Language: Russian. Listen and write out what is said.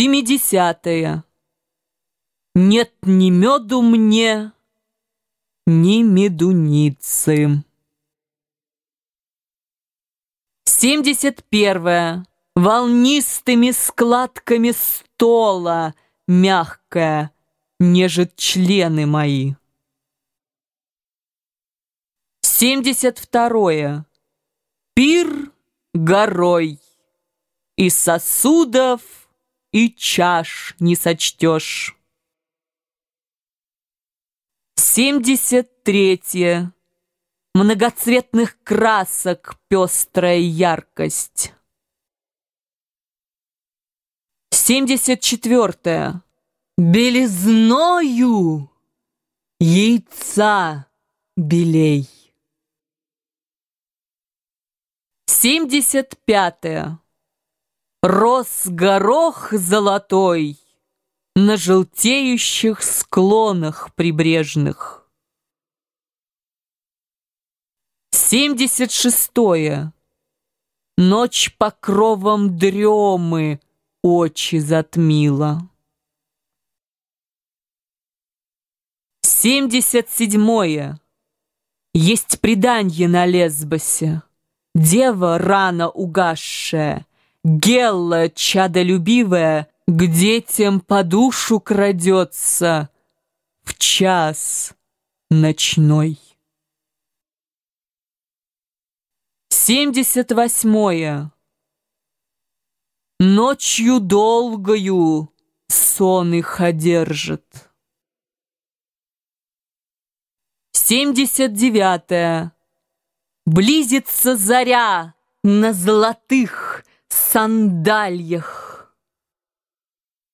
Семидесятое. Нет ни меду мне, ни медуницы. Семьдесят первое. Волнистыми складками стола мягкая нежит члены мои. Семьдесят второе. Пир горой, и сосудов, и чаш не сочтешь. Семьдесят третье. Многоцветных красок пестрая яркость. Семьдесят четвертое. Белизною яйца белей. Семьдесят пятое. Рос горох золотой На желтеющих склонах прибрежных. Семьдесят шестое. Ночь покровом дремы очи затмила. Семьдесят седьмое. Есть преданье на Лесбосе. Дева рано угасшая, Гелла чадолюбивая, К детям по душу крадется В час ночной. Семьдесят восьмое. Ночью долгою сон их одержит. Семьдесят девятое. Близится заря на золотых сандальях.